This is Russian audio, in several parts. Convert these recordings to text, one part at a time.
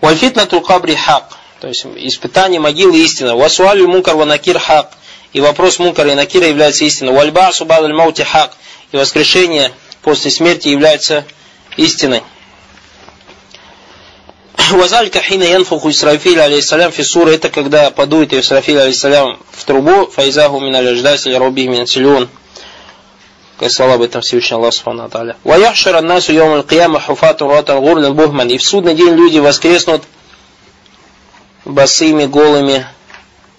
Вальфитнату кабри хак. То есть испытание могилы истина. Васуалю мункар ванакир хак. И вопрос мункара и накира является истиной. Вальба субадаль маути хак. И воскрешение после смерти является истиной. Вазалька хина янфуху Исрафиль алейхиссалям фисура. Это когда подует Исрафиль алейхиссалям в трубу. Файзаху мин аль-аждас или роби мин силюн. Как сказал об этом Всевышний Аллах Субхану Тааля. Ваяхшара насу йом аль-кияма хуфату ротан гурлен бухман. И в судный день люди воскреснут босыми, голыми,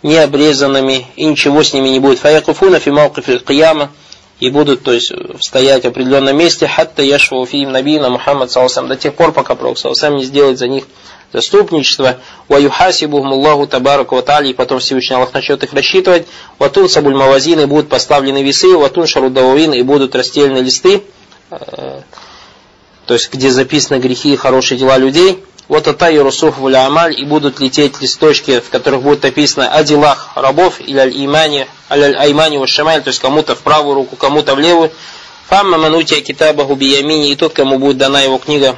необрезанными, и ничего с ними не будет. Фаякуфуна фи мауқиф кияма и будут, то есть, стоять в определенном месте, хатта яшву фиим набина Мухаммад салсам, до тех пор, пока Пророк салсам не сделает за них заступничество, ва юхасибухум Аллаху табараку ва и потом Всевышний Аллах начнет их рассчитывать, ватун сабуль мавазин, и будут поставлены весы, ватун шарудавин, и будут расстелены листы, э, то есть, где записаны грехи и хорошие дела людей, вот атай русух в амаль, и будут лететь листочки, в которых будет написано о делах рабов, или аль-имане, аль-аймани ва шамаль, то есть кому-то в правую руку, кому-то в левую. Фамма манутия китабаху биямини, и тот, кому будет дана его книга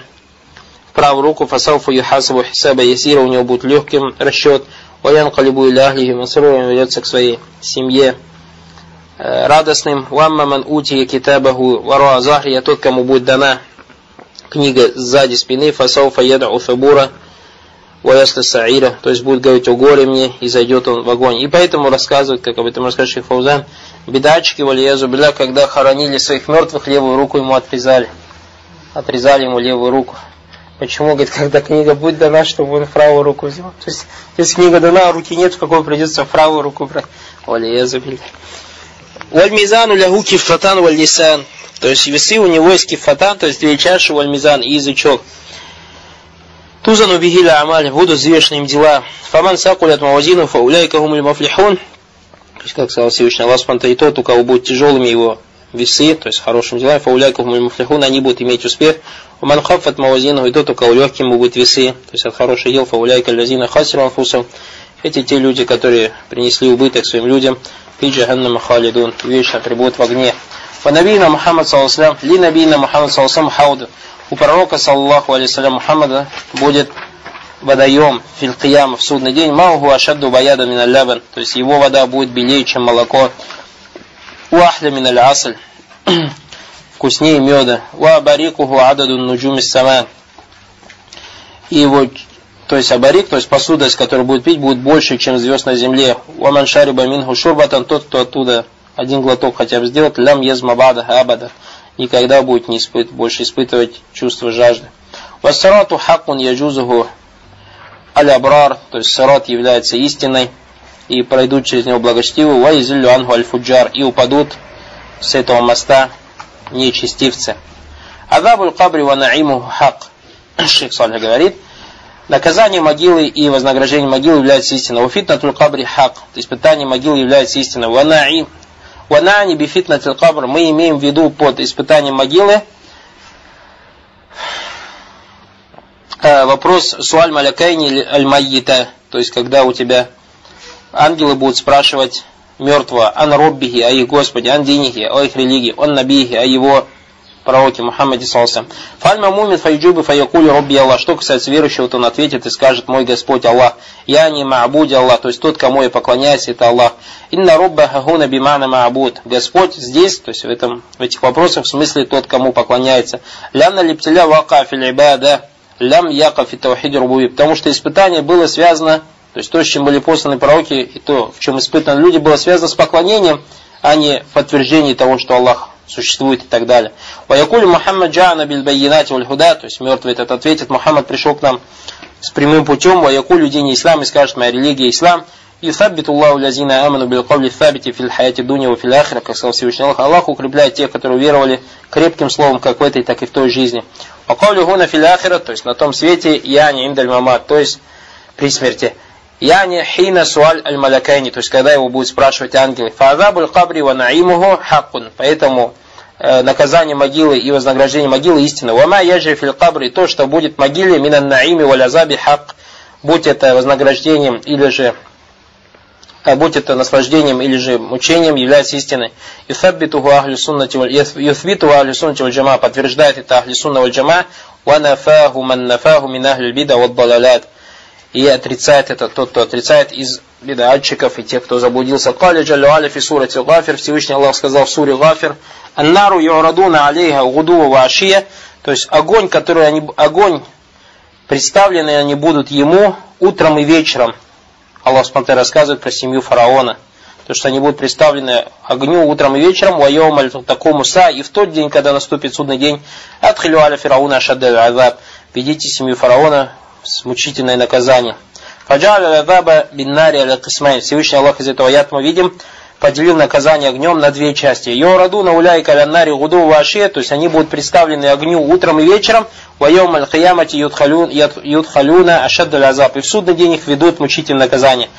в правую руку, фасауфу юхасабу хисаба ясира, у него будет легким расчет, ваян калибу иля ахлихи масруем, ведется к своей семье э, радостным. Вамма ман утия китабаху варуа захри, а тот, кому будет дана книга сзади спины, фасауфа яда фабура, ваясла саира, то есть будет говорить о горе мне, и зайдет он в огонь. И поэтому рассказывают, как об этом рассказывает Шейх Фаузан, бедачки валиязу бля, когда хоронили своих мертвых, левую руку ему отрезали. Отрезали ему левую руку. Почему? Говорит, когда книга будет дана, чтобы он правую руку взял. То есть, если книга дана, а руки нет, в какой придется правую руку брать. Валиязу бля. Вальмизану лягу кифратан вальнисан. То есть весы у него есть кифатан, то есть две чаши, вальмизан и язычок. Тузану бихиля амаль, будут взвешены им дела. Фаман сакулят мавазину, фауляйка гумуль мафлихун. То есть, как сказал Всевышний Аллах Субтитры, и тот, у кого будут тяжелыми его весы, то есть хорошим делами, фауляйка гумуль мафлихун, они будут иметь успех. Уман хафат мавазину, и тот, у кого легким будут весы, то есть от хороших дел, фауляйка лязина хасиру анфусам. Эти те люди, которые принесли убыток своим людям, и джаханнама халидун, вечно прибудут в огне. Фанабийна Мухаммад салласлам, ли набийна Мухаммад салласлам хауд. У пророка саллаху алейсалям Мухаммада будет водоем фил в судный день, мауху ашадду баяда мин лябан, то есть его вода будет белее, чем молоко. Уахля мин асль, вкуснее меда. Ва барикуху ададу нуджуми сама. И его то есть абарик, то есть посуда, из которой будет пить, будет больше, чем звезд на земле. Уаман шариба минху шурбатан, тот, кто оттуда один глоток хотя бы сделать, лям езмабада абада, никогда будет не испыт, больше испытывать чувство жажды. Вассарату хакун яджузуху аль-абрар, то есть сарат является истиной, и пройдут через него благочестивые, ва изиллю ангу аль-фуджар, и упадут с этого моста нечестивцы. Адабуль кабри ва наиму хак. Шейх Салих говорит, наказание могилы и вознаграждение могилы является истиной. Уфитнатуль кабри хак. Испытание могилы является истиной. Ва наим Ванани бифитнатил кабр мы имеем в виду под испытанием могилы э, вопрос суаль малякайни аль-майита, то есть когда у тебя ангелы будут спрашивать мертвого ан роббихи, о их Господе, ан динихи, о их религии, он набихи, о его пророке Мухаммаде Салсам. Фальма мумин файджубы фаякули робби Аллах. Что касается верующего, то он ответит и скажет, мой Господь Аллах. Я не маабуди Аллах, то есть тот, кому я поклоняюсь, это Аллах. Инна робба хахуна бимана маабуд. Господь здесь, то есть в, этом, в этих вопросах, в смысле тот, кому поклоняется. Лямна липтиля вака филибада. Лям яка фи таухид рубуи. Потому что испытание было связано, то есть то, с чем были посланы пророки, и то, в чем испытаны люди, было связано с поклонением, а не подтверждением того, что Аллах существует и так далее. Ваякуль Мухаммад джана биль байинати валь худа, то есть мертвый этот ответит, Мухаммад пришел к нам с прямым путем, ваякуль день ислам и скажет, моя религия ислам, и саббиту Аллаху лязина аману бил кавли сабити фил хаяти дуня ва фил ахира, как сказал Всевышний Аллах, Аллах укрепляет тех, которые веровали крепким словом, как в этой, так и в той жизни. А кавли гуна фил ахира, то есть на том свете, я не индаль мамат, то есть при смерти. Я не хина суаль аль малякайни, то есть когда его будут спрашивать ангелы. Фазабуль кабри ва наимуху хаккун. Поэтому наказание могилы и вознаграждение могилы истина. Вама яджи фил кабри, то, что будет в могиле, минан наими валязаби хак, будь это вознаграждением или же а будь это наслаждением или же мучением, является истиной. Юсаббитуху ахли суннати валь джама, подтверждает это ахли сунна валь джама, ва нафаху ман нафаху мин ахли бида вад и отрицает это тот, кто отрицает из бедатчиков и тех, кто заблудился. Кали джалю аля сурати гафир, Всевышний Аллах сказал в суре гафир, аннару юрадуна алейха гудува вашия, то есть огонь, который они, огонь, представленный они будут ему утром и вечером. Аллах Спантай рассказывает про семью фараона. То, что они будут представлены огню утром и вечером, ويوم تقوم الساعة, и в тот день, когда наступит судный день, أدخلوا آل فرعون أشد العذاب, ведите семью фараона с мучительное наказание. فجعل العذاب بالنار على قسمين. Всевышний Аллах из этого аят мы видим, поделил наказание огнем на две части. يعرضون عليها أي على النار غدوا وعشيا, то есть они будут представлены огню утром и вечером, вайом аль киямати юдхалюна ашад азаб. И в судный день их ведут мучительное наказание.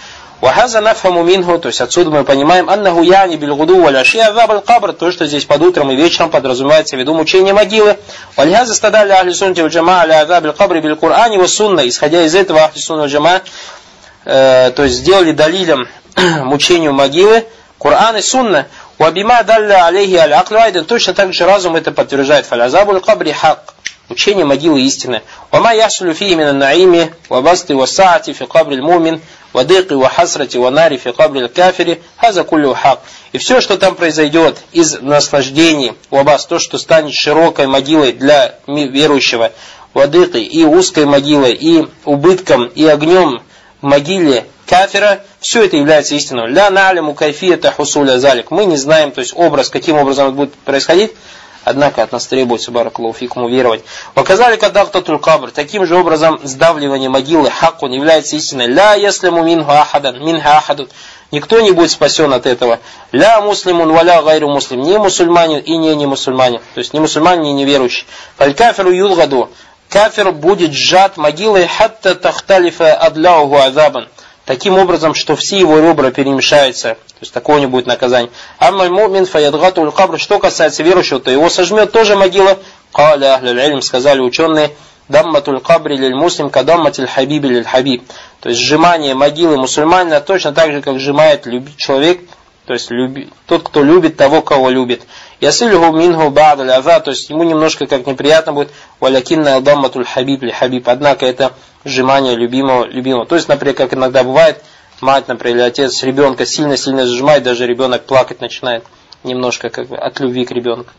Вахаза нафхаму минху, то есть отсюда мы понимаем, аннаху яни бильгуду валяши азаб аль-кабр, то, что здесь под утром и вечером подразумевается в виду мучение могилы. Вальхаза стадали ахли сунти джама аля азаб аль-кабр бил Кур'ани ва сунна, исходя из этого ахли сунна джама, э, то есть сделали далилем мучению могилы, Кур'ан и сунна, Вабима далля алейхи аль аклю точно так же разум это подтверждает. Фалязабуль кабри хак. Учение могилы истины. Вама ясулю фи именно наими, вабасты васаати фи кабри мумин, вадыки вахасрати ванари фи кабри кафири, хаза кулю хак. И все, что там произойдет из наслаждений, вабас, то, что станет широкой могилой для верующего, вадыки и узкой могилой, и убытком, и огнем в могиле кафира, все это является истиной. Ля наляму кайфията хусуля залик. Мы не знаем, то есть образ, каким образом это будет происходить, Однако от нас требуется, баракалуфикум, уверовать. Показали кадахтатуль кабр. Таким же образом сдавливание могилы хак, он является истиной. Ля ясляму минху ахадан, минха ахадун. Никто не будет спасен от этого. Ля муслимун валя гайру муслим. Не мусульманин и не не мусульманин. То есть не мусульманин и не неверующий. Фаль кафиру юлгаду. Кафир будет сжат могилой хатта тахталифа адляуху азабан таким образом, что все его ребра перемешаются. То есть такого не будет наказания. Аммаль мумин фаядгату кабр. Что касается верующего, то его сожмет тоже могила. Каля ахляль сказали ученые, дамматуль кабри лиль муслим кадамматиль хабиби лиль хабиб. То есть сжимание могилы мусульманина точно так же, как сжимает человек, то есть люби, тот, кто любит того, кого любит. Ясилюху минху ба'даль аза, то есть ему немножко как неприятно будет, валякинна дамматуль хабиб ли хабиб. Однако это сжимание любимого, любимого. То есть, например, как иногда бывает, мать, например, или отец ребенка сильно-сильно сжимает, даже ребенок плакать начинает немножко как бы от любви к ребенку.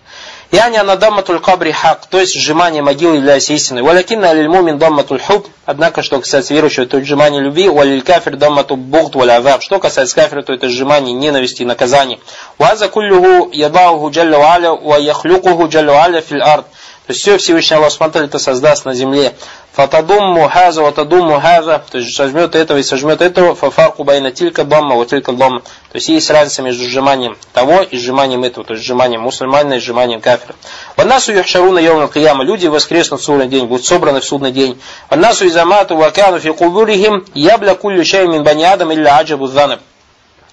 Яни анадамматуль кабри хак, то есть сжимание могилы является истиной. Валякинна алиль мумин дамматуль хуб, однако, что касается верующего, то это сжимание любви, валиль кафир даммату бугт валь азаб. Что касается кафира, то это сжимание ненависти и наказания. Ваза куллюху ядаугу джалла аля, ва яхлюкуху джалла аля фил ард. То есть все Всевышний Аллах Субтитры это создаст на земле. Фатадумму хаза, ватадумму хаза, то есть сожмет этого и сожмет этого, фафарку байна тилька дамма, вот тилька дамма. То есть есть разница между сжиманием того и сжиманием этого, то есть сжиманием мусульманина и сжиманием кафира. Ваннасу юхшаруна йовна кияма, люди воскреснут в судный день, будут собраны в судный день. Ваннасу изамату вакану фи кубурихим, ябля кулю шай мин бани адам или аджабу занаб.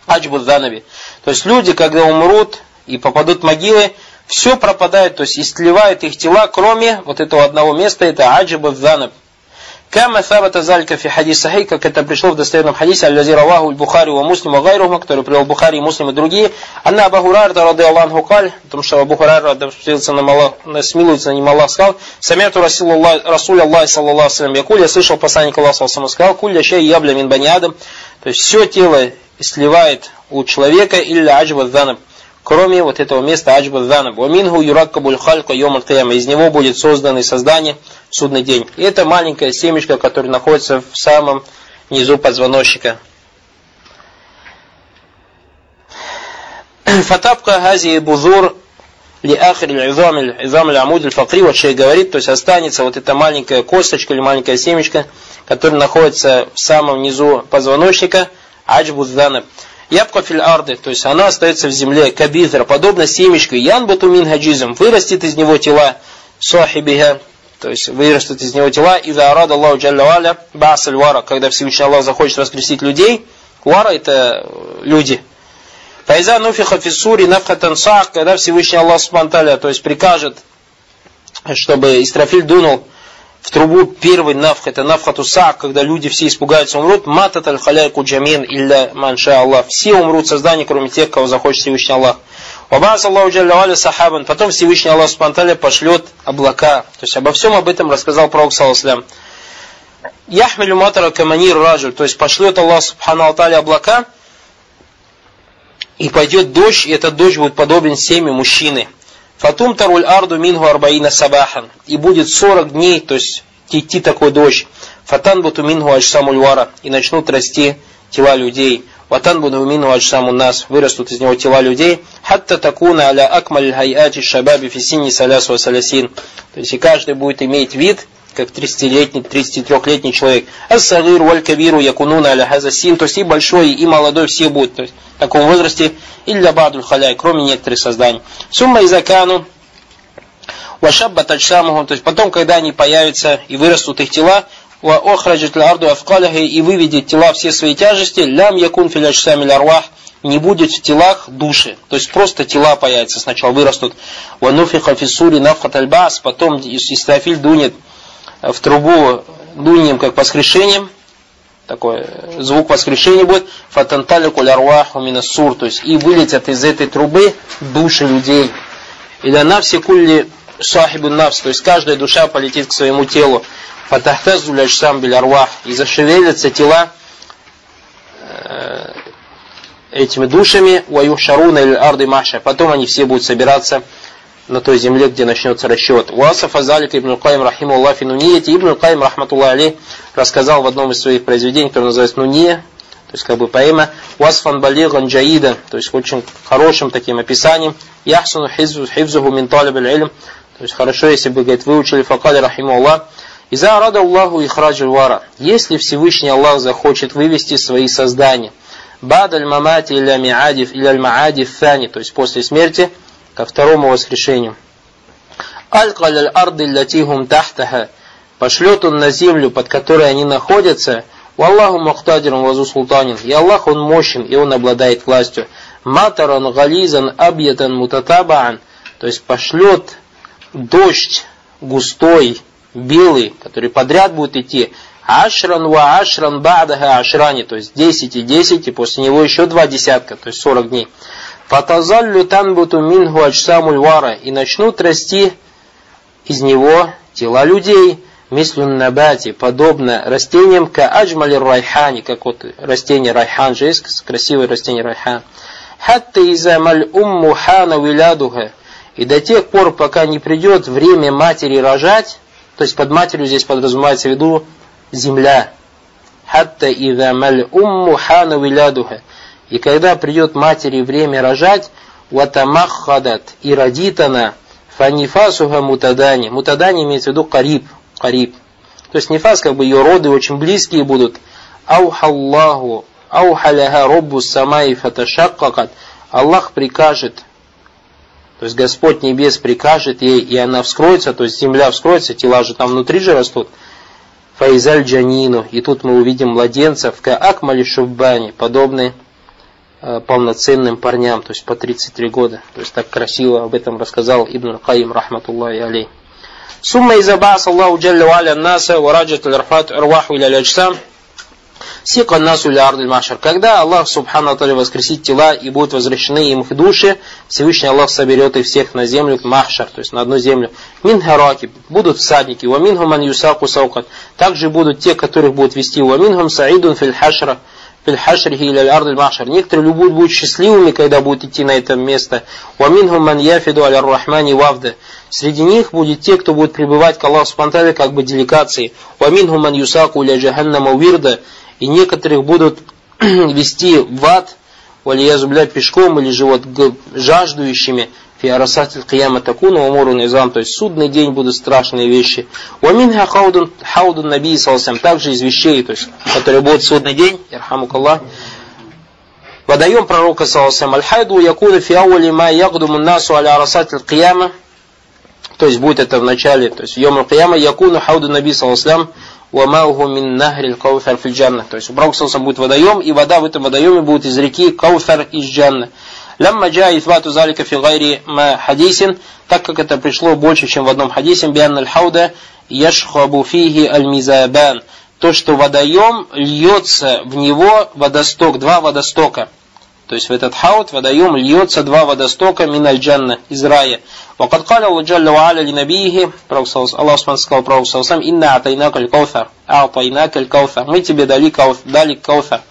Аджабу занаби. То есть люди, когда умрут и попадут в могилы, все пропадает, то есть истлевают их тела, кроме вот этого одного места, это аджиба занаб. Кама сабата залька фи хадис как это пришло в достоверном хадисе, аллази раваху Бухари ва муслим ва который привел Бухари и Муслим и другие. Анна Абу Хурайра, рады Аллаху каль, потому что Абу Хурайра, да на Аллах, смилуется на ним Аллах, сказал, самяту Расул Аллах, саллаллаху салям, якуль, я слышал посланник Аллаха, саллаллаху сказал, куль шей ябля мин бани адам, то есть все тело сливает у человека или аджба занаб кроме вот этого места Аджба Занаб. Ваминху юраккабуль халька йом Из него будет создано создание в судный день. И это маленькое семечко, которое находится в самом низу позвоночника. Фатабка хази бузур ли ахри изам амуд факри вот шей говорит, то есть останется вот эта маленькая косточка или маленькое семечко, которое находится в самом низу позвоночника, аджбу занаб. Ябка филь арды, то есть она остается в земле, кабизра, подобно семечку, янбату мин хаджизм, вырастет из него тела, сахибиха, то есть вырастут из него тела, и за арада Аллаху джалля валя, басаль вара, когда Всевышний Аллах захочет воскресить людей, вара это люди. Файза нуфиха фиссури нафхатан сах, когда Всевышний Аллах спанталя, то есть прикажет, чтобы Истрафиль дунул трубу первый навх, это навхату са, когда люди все испугаются, умрут, матат аль халяйку джамин илля манша Аллах. Все умрут создание, кроме тех, кого захочет Всевышний Аллах. Вабас Аллаху джалля сахабан. Потом Всевышний Аллах Субтитры пошлет облака. То есть обо всем об этом рассказал Пророк Саласлям. Яхмилю матара каманир раджуль, то есть пошлет Аллах Субхану Алтали облака, и пойдет дождь, и этот дождь будет подобен семя мужчины. Фатум таруль арду мингу арбаина сабахан. И будет 40 дней, то есть идти такой дождь. Фатан буту мингу альшамульвара. И начнут расти тела людей. Ватан буду мингу альшаму нас. Вырастут из него тела людей. Хатта такуна аля акмаль хайати шабаби фисини салясу салясин. То есть и каждый будет иметь вид, как 30-летний, 33-летний человек. Ас-сагир валь якунуна аля хазасин. То есть и большой, и молодой все будут то есть, в таком возрасте. Илля бадуль халяй, кроме некоторых созданий. Сумма изакану Вашабба тачсамухум, то есть потом, когда они появятся и вырастут их тела, ва охраджит арду афкалихи и выведет тела все свои тяжести, лям якун филячсами ларвах, не будет в телах души. То есть просто тела появятся, сначала вырастут. Ва нуфиха фисури нафхат потом Истафиль дунет в трубу дунием, как воскрешением, такой звук воскрешения будет, фатанталику лярваху минасур, то есть и вылетят из этой трубы души людей. Или на все кулли сахибу навс, то есть каждая душа полетит к своему телу. Фатахтазу ляшсам билярвах, и зашевелятся тела э, этими душами, ваюшаруна или арды маша. Потом они все будут собираться на той земле, где начнется расчет. Уасаф Азалик Ибн Каим Рахиму Аллах Нунияти Ибн Каим Рахматуллах Али рассказал в одном из своих произведений, которое называется Нуния, то есть как бы поэма Уасфан Балиган Джаида, то есть очень хорошим таким описанием. Яхсуну хивзуху мин талиб илм, то есть хорошо, если бы, говорит, выучили факали рахиму Аллах. Иза рада Аллаху ихраджи вара. Если Всевышний Аллах захочет вывести свои создания. Бадаль мамати или миадив или аль-маади фани, то есть после смерти, ко второму воскрешению. Аль-каль аль-арды латихум тахтаха. Пошлет он на землю, под которой они находятся, Аллаху мухтадирун вазу султанин. И Аллах он мощен, и он обладает властью. Матаран гализан абьятан мутатабаан. То есть пошлет дождь густой, белый, который подряд будет идти. Ашран ва ашран ба'даха ашрани. То есть 10 и 10, и после него еще два десятка, то есть 40 дней. فتظل تنبت منه أجسام الورى. И начнут расти из него тела людей. مثل النبات, подобно растениям كأجمل الريحان, как вот растение райхан же есть, красивое растение райхан. حتى إذا ما الأم حان ولادها. И до тех пор, пока не придет время матери рожать, то есть под матерью здесь подразумевается в виду земля. حتى إذا ما الأم حان ولادها. И когда придет матери время рожать, ватамаххадат, и родит она, фанифасуха мутадани. Мутадани имеется в виду кариб, кариб. То есть нефас, как бы ее роды очень близкие будут. Аухаллаху, аухаляха роббу самай фаташаккакат. Аллах прикажет, то есть Господь Небес прикажет ей, и она вскроется, то есть земля вскроется, тела же там внутри же растут. Файзаль Джанину, и тут мы увидим младенцев, ка акмали шуббани, подобные полноценным парням, то есть по 33 года. То есть так красиво об этом рассказал Ибн Каим, рахматуллахи алей. Сумма иза баас Аллаху джалля ва аля наса ва раджат аль-рфат рваху иля аль Сика насу арды машар. Когда Аллах Субхану Аталя воскресит тела и будут возвращены им их души, Всевышний Аллах соберет их всех на землю, махшар, то есть на одну землю. Мин хараки, будут всадники, ва минхум ман юсаку саукат. Также будут те, которых будут вести, ва минхум саидун фил хашра, фильхашрихи или арды махшар. Некоторые будут, будут счастливыми, когда будут идти на это место. Уаминхум ман яфиду аля рахмани вавда. Среди них будет те, кто будет пребывать к Аллаху спонтанно, как бы делегации. Уаминхум ман юсаку ля джаханнама вирда. И некоторых будут вести в ад, валиязубля пешком или же вот жаждущими фиарасатил кияма такуна умуру низам, то есть судный день будут страшные вещи. Уаминха хаудун, хаудун наби салсам, также из вещей, то есть, которые будут судный день, ирхамукаллах, Водоем пророка салсам, аль-хайду якуна фи ауали ма ягдуму насу аля арасатил кияма, то есть будет это в начале, то есть йом кияма якуна хауду наби салсам, وَمَاهُ мин нахрил кауфар фил джанна. То есть у пророка салсам будет водоем, и вода в этом водоеме будет из реки кауфар из джанна. Лямма джа ифбату залика фи гайри ма хадисин, так как это пришло больше, чем в одном хадисе, биан аль-хауда яшхабу фихи аль-мизабан. То, что водоем льется в него водосток, два водостока. то есть в этот хаут водоем льется два водостока миналь джанна из рая. وقد قال الله جل وعلا لنبيه Аллах сказал пророку саллаху инна атайнака аль-каутар атайнака аль-каутар мы тебе дали каутар дали каутар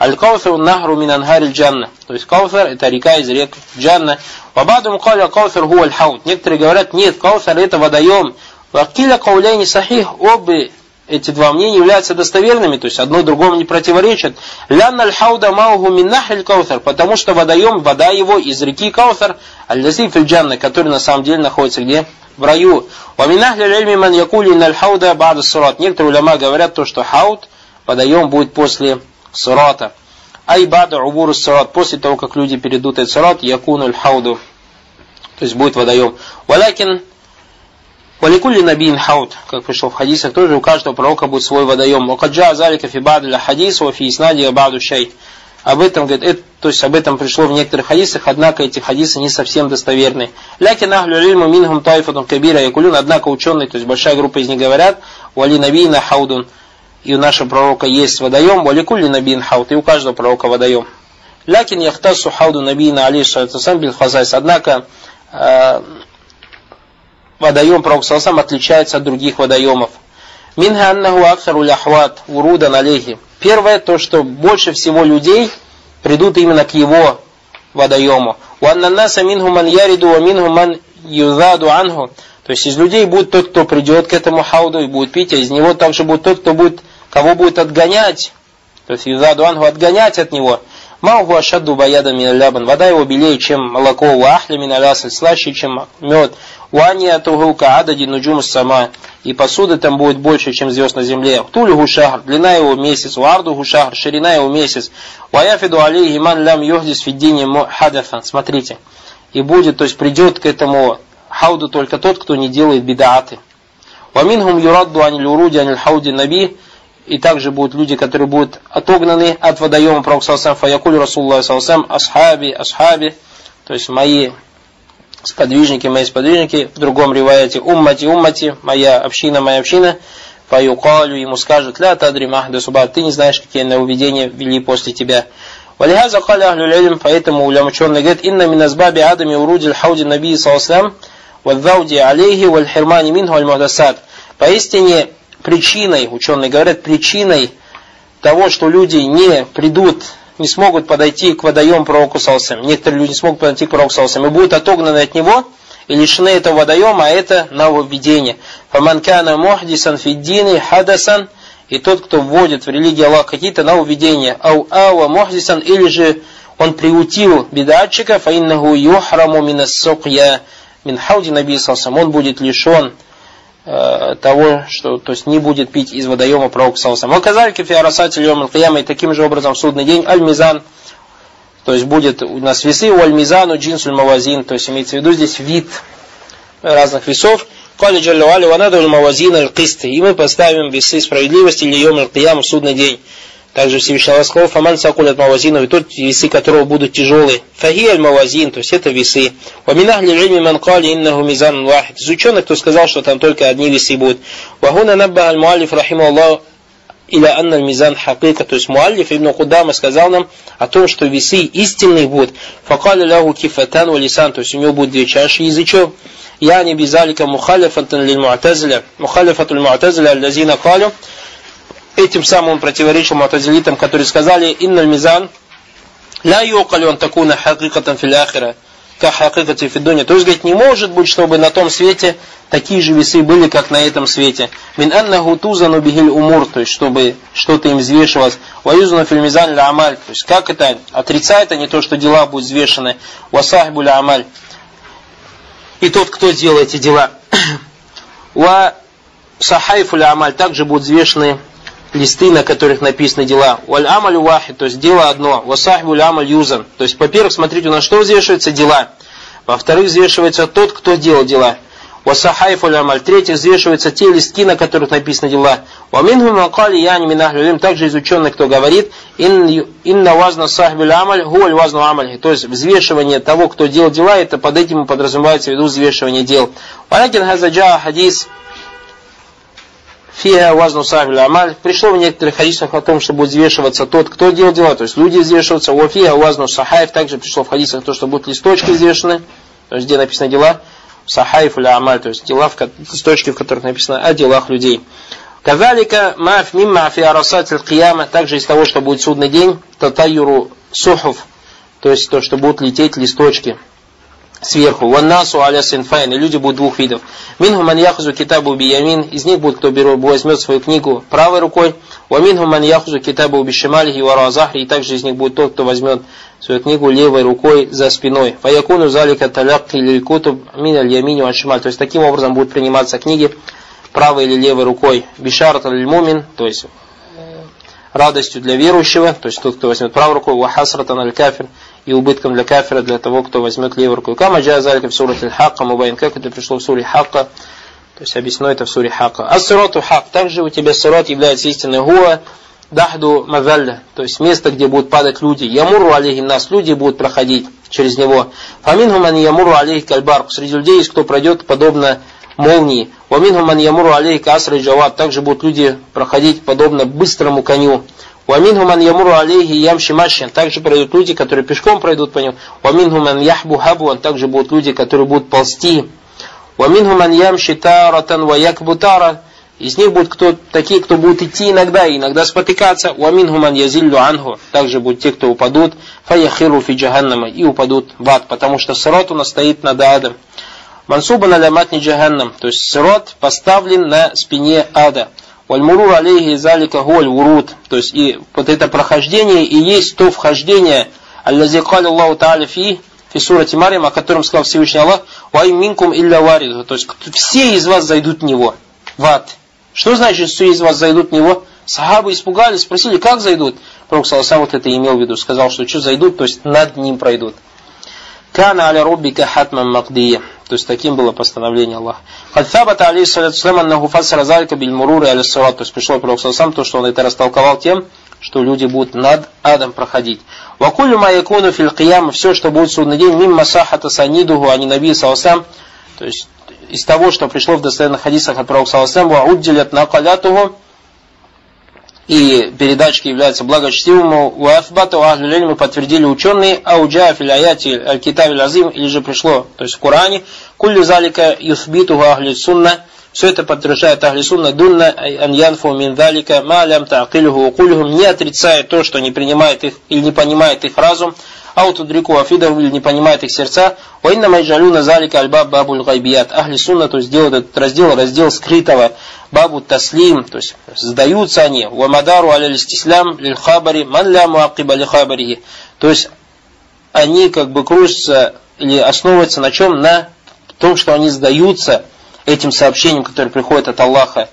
аль-каутар нахру мин анхари джанна то есть каутар это река из рек джанна вабаду каля каутар хуа аль-хаут некоторые говорят нет каутар это водоем вакиля кауляйни сахих обе эти два мнения являются достоверными, то есть одно другому не противоречит. لأن الحوض ماؤه من نهر الكوثر, потому что водоем, вода его из реки Каутар, الذي في الجنة, который на самом деле находится где? В раю. ومن أهل العلم من يقول الحوض بعد الصراط. Некоторые уляма говорят то, что хаут, водоем будет после сырата. أي بعد عبور الصراط, после того, как люди перейдут этот сырат, يكون الحوض. То есть будет водоем. ولكن ولكل نبي حوض, как пришло в хадисах, тоже у каждого пророка будет свой водоем. وقد جاء ذلك في حديث، وفي إسناده. Об этом, говорит, это, то есть об этом пришло в некоторых хадисах, однако эти хадисы не совсем достоверны. لكن أهل العلم منهم طائفة كبيرة يقولون, однако ученые, то есть большая группа из них говорят, ولنبينا حوض, и у нашего пророка есть водоем, ولكل نبي حوض, и у каждого пророка водоем. لكن يختص حوض نبينا عليه السلام بالخصائص, однако э, водоем Пророк Салсам отличается от других водоемов. منها أنه أكثر الأحواض ورودا عليه. Первое, то, что больше всего людей придут именно к его водоему. وأن الناس منهم من يرد، ومنهم من يذاد عنه. То есть из людей будет тот, кто придет к этому хауду и будет пить, а из него также будет тот, кто будет, кого будет отгонять. То есть юзаду анху отгонять от него. Маугу ашадду баяда мин Вода его белее, чем молоко. Ва ахля мин слаще, чем мед. Уания тугука адади нуджум сама. И посуды там будет больше, чем звезд на земле. Тулюгу шахр, длина его месяц. Уардугу шахр, ширина его месяц. Ваяфиду алейхи ман лям юхдис фиддине хадафан. Смотрите. И будет, то есть придет к этому хауду только тот, кто не делает бидааты. Ваминхум юрадду аниль уруди аниль хауди наби. И также будут люди, которые будут отогнаны от водоема Пророка Салсам. Фаякуль Расулла Салсам асхаби, асхаби. То есть мои сподвижники, мои сподвижники, в другом риваяте уммати, уммати, моя община, моя община, фаюкалю, ему скажут, ля тадри махда субат, ты не знаешь, какие нововведения ввели после тебя. Валихаза каля ахлю поэтому улям ученые говорят, инна миназбаби адами урудил хауди наби саласлам, вадзауди алейхи вальхирмани минху аль Поистине причиной, ученые говорят, причиной того, что люди не придут не смогут подойти к водоему пророку Салсам. Некоторые люди не смогут подойти к пророку Салсам и будут отогнаны от него и лишены этого водоема, а это нововведение. Фаманкана мухдисан фиддини хадасан и тот, кто вводит в религию Аллах какие-то нововведения, ау ава мухдисан или же он приутил бедатчика, фаиннаху юхраму минас сукья мин хауди наби он будет лишен того, что то есть не будет пить из водоема пророка салсам. Оказали кефиарасати льем и таким же образом в судный день аль-мизан, то есть будет у нас весы у аль-мизану джинсуль мавазин, то есть имеется в виду здесь вид разных весов. Кали джаллуали ванадуль мавазин аль-кисты. И мы поставим весы справедливости йом аль в судный день. Также Всевышний Allah сказал, «Фаман сакулят мавазину», и тот весы которого будут тяжелые. Фахи аль мавазин, то есть это весы. Ваминах ли ильми ман кали иннаху мизан вахид. Из ученых, кто сказал, что там только одни весы будут. Вахуна набба аль муалиф, рахиму Аллаху, или анна мизан хакика, то есть Муаллиф ибн Кудама сказал нам о том, что весы истинные будут. Факали лягу кифатан валисан, то есть у него будет две чаши язычок. Бизалика мухалифатан лиль муатазля, мухалифатуль муатазля, аллазина калю, Этим самым он противоречил мутазилитам, которые сказали, инналь мизан, ля юкали он такуна хакикатан фил ахира, как хакикати фидуня. То есть, говорит, не может быть, чтобы на том свете такие же весы были, как на этом свете. Мин аннаху тузану бихиль умур, то есть, чтобы что-то им взвешивалось. Ваюзану фил мизан ля амаль. То есть, как это отрицает, а не то, что дела будут взвешены. Васахбу ля амаль. И тот, кто делает эти дела. Ва сахайфу ля амаль. Также будут взвешены листы, на которых написаны дела. Валь амаль вахид, то есть дело одно. Васахбуль амаль юзан. То есть, во-первых, смотрите, у нас что взвешивается? Дела. Во-вторых, взвешивается тот, кто делал дела. Васахайфуль амаль. В-третьих, взвешиваются те листки, на которых написаны дела. Ваминху макали яни минахлюлим. Также из ученых, кто говорит, инна вазна сахбуль амаль, гуаль вазну амаль. То есть, взвешивание того, кто делал дела, это под этим подразумевается в виду взвешивание дел. Валякин хазаджа хадис Фиа вазну сахбиль амаль. Пришло в некоторых хадисах о том, что будет взвешиваться тот, кто делал дела, то есть люди взвешиваются. О фиа вазну сахаев. Также пришло в хадисах то, что будут листочки взвешены, то есть где написано дела. Сахаев или амаль, то есть дела, в, листочки, в которых написано о делах людей. Казалика маф мимма фи арасатил кияма, также из того, что будет судный день, татаюру сухов, то есть то, что будут лететь листочки сверху. والناس على صنفين. И люди будут двух видов. منهم من يأخذ كتابه بيمينه. Из них будет, кто берет, возьмет свою книгу правой рукой. ومنهم من يأخذ كتابه بشماله وراء ظهره. И также из них будет тот, кто возьмет свою книгу левой рукой за спиной. فيكون ذلك تلقي الكتب من اليمين. То есть таким образом будут приниматься книги правой или левой рукой. بشارة للمؤمن. То есть радостью для верующего, то есть тот, кто возьмет правую руку, وحسرة على الكافر, и убытком для кафира, для того, кто возьмет левую руку. Кама джазалика в суре хакка мубайн, как это пришло в суре хакка, то есть объяснено это в суре хакка. А сироту хак, также у тебя сирот является истинной гуа, дахду мазалля, то есть место, где будут падать люди. Ямуру алейхи нас, люди будут проходить через него. Фамин ман ямуру алейхи кальбар, среди людей есть кто пройдет подобно молнии. Вамин ман ямуру алейхи асры джавад, также будут люди проходить подобно быстрому коню. Вамин ман ямуру алейхи ямши машин, также пройдут люди, которые пешком пройдут по нему. Вамин ман яхбу хабуан, также будут люди, которые будут ползти. Вамин ман ямши таратан ва якбу тара, из них будут кто, такие, кто будут идти иногда, иногда спотыкаться. Уамин хуман язиллю анху. Также будут те, кто упадут. Фаяхиру фи джаханнама. И упадут в ад. Потому что сирот у нас стоит над адом. Мансуба на ляматни джаханнам. То есть сирот поставлен на спине ада. Вальмурур алейхи залика гуаль вурут. То есть и вот это прохождение и есть то вхождение, аллази Аллаху та'аля фи, фи сурати Марьям, о котором сказал Всевышний Аллах, вай минкум илля вариду. То есть все из вас зайдут в него, в ад. Что значит, что из вас зайдут в него? Сахабы испугались, спросили, как зайдут? Пророк сам вот это имел в виду, сказал, что что зайдут, то есть над ним пройдут. Кана аля руббика хатман магдия. То есть таким было постановление Аллаха. Хад табата алейхиссалату слям аннаху фассара залька биль мурури аля сират. То есть пришел Пророк сам то, что он это растолковал тем, что люди будут над адом проходить. Вакулю ма якуну фил все, что будет в судный день, мимма сахата санидуху, а не наби саусам, то есть из того, что пришло в достоверных хадисах от Пророка Саласам, удделят накалятуху, и передачки являются благочестивым, у Афбата, у мы подтвердили ученые, а у Джафиль Аяти Аль-Китавиль Азим, или же пришло, то есть в Коране, кулли залика юсбиту ахли сунна, все это подтверждает Ахли Сунна Дунна Аньянфу Миндалика Малям Таакилюху Укулюхум не отрицает то, что не принимает их или не понимает их разум, аутудрику афидаху или не понимает их сердца, ваинна майджалюна залика альбаб бабуль гайбият. Ахли сунна, то есть делают этот раздел, раздел скрытого, бабу таслим, то есть сдаются они, вамадару аляль стислям лиль хабари, ман ля муакиба ли. То есть они как бы кружатся или основываются на чем? На том, что они сдаются этим сообщением, которое приходит от Аллаха,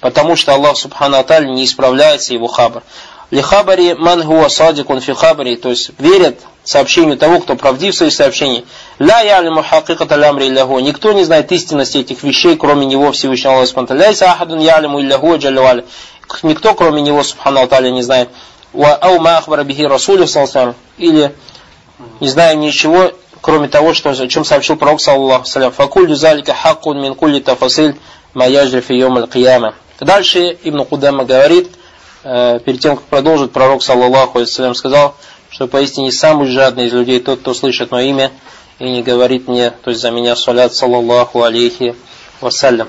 потому что Аллах Субхану Аталь не исправляется его хабар. Лихабари ман хуа садикун фи хабари, то есть верят сообщению того, кто правдив в своих сообщениях. Ля ялиму хакиката лямри илляху. Никто не знает истинности этих вещей, кроме него Всевышнего Аллаха Субхану Ляйса ахадун ялиму илляху джалюаля. Никто, кроме него, Субхану Аталя, не знает. Ва ау ма ахбара бихи расулю Или не знаю ничего, кроме того, что, о чем сообщил пророк, саллаху салям. Факулю залика хакун мин кулли тафасиль ма яжри фи йом аль Дальше Ибн Кудама говорит, Э, перед тем, как продолжить, пророк, саллаллаху алейhi сказал, что поистине самый жадный из людей тот, кто слышит мое имя и не говорит мне, то есть за меня салят, саллаллаху алейхи вассалям.